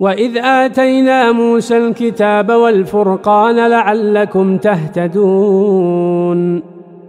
وإذ آتينا موسى الكتاب والفرقان لعلكم تهتدون